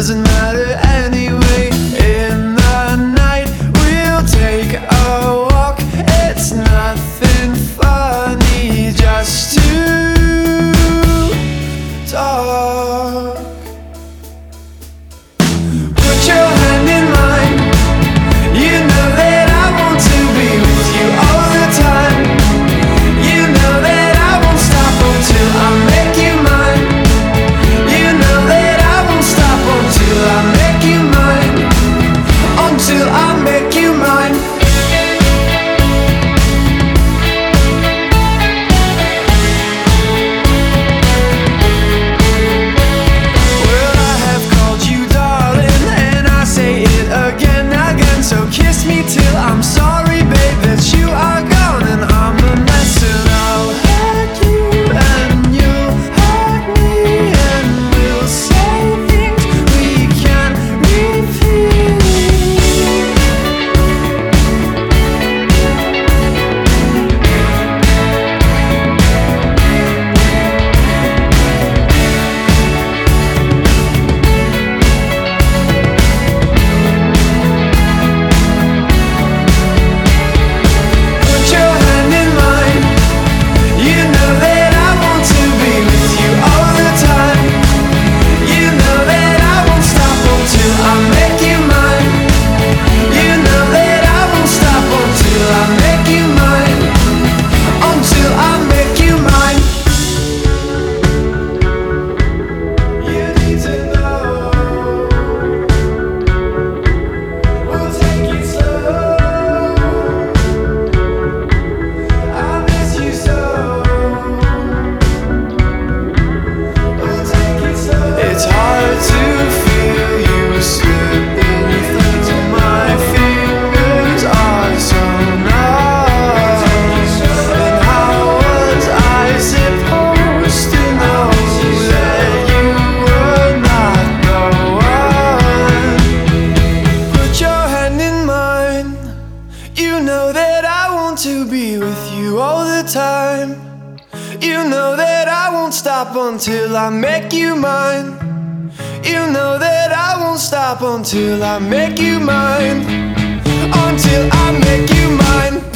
doesn't matter anyway. In the night, we'll take a walk. It's nothing funny, just to talk. I'm sorry. You know that I won't stop until I make you mine. You know that I won't stop until I make you mine. Until I make you mine.